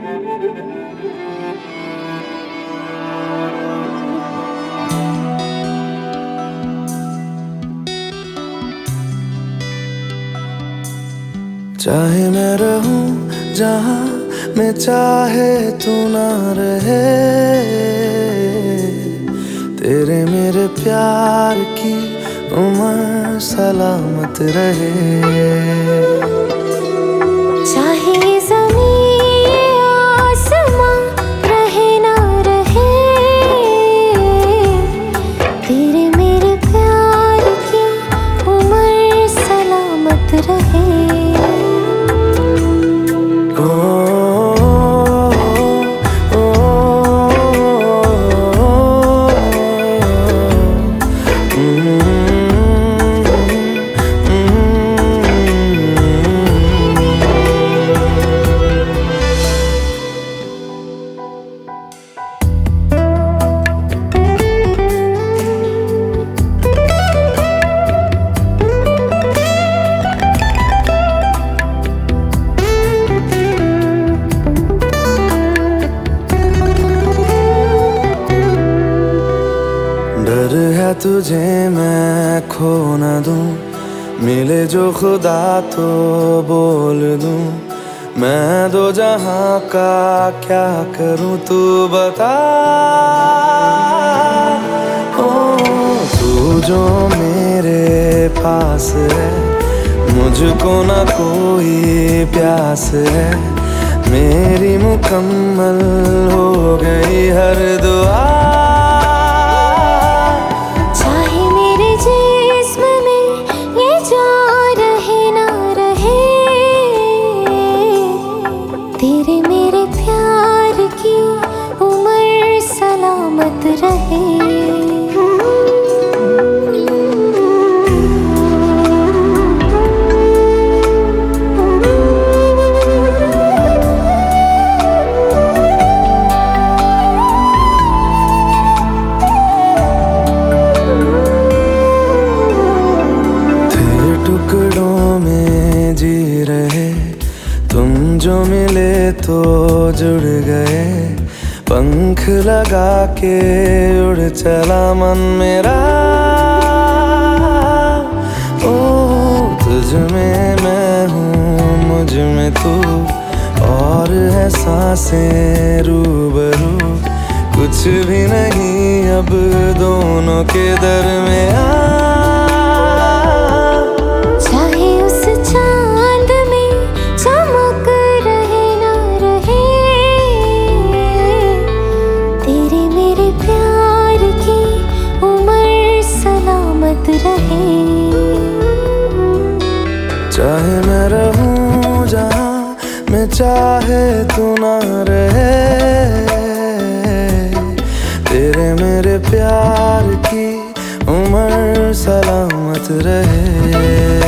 चाहे मैं रहूँ जहाँ मैं चाहे तू ना रहे। तेरे मेरे प्यार की उम्र सलामत रहे। तुझे मैं खो न दूँ। मिले जो खुदा तो बोल दूँ। मैं दो जहाँ का क्या करूँ, तू बता। ओ, तू जो मेरे पास है, मुझको ना कोई प्यास है। मेरी मुकम्मल हो गई हर दुआ। सलामत रहे। जी रहे। तुम जो मिले तो जुड़ गए। पंख लगा के उड़ चला मन मेरा। ओ, तुझ में मैं हूँ, मुझमें तू। और है साँसें रूबरू। कुछ भी नहीं, अब दोनों के दरमियाँ रहे। चाहे मैं रहूँ जहाँ मैं चाहे तू ना रहे। तेरे मेरे प्यार की उम्र सलामत रहे।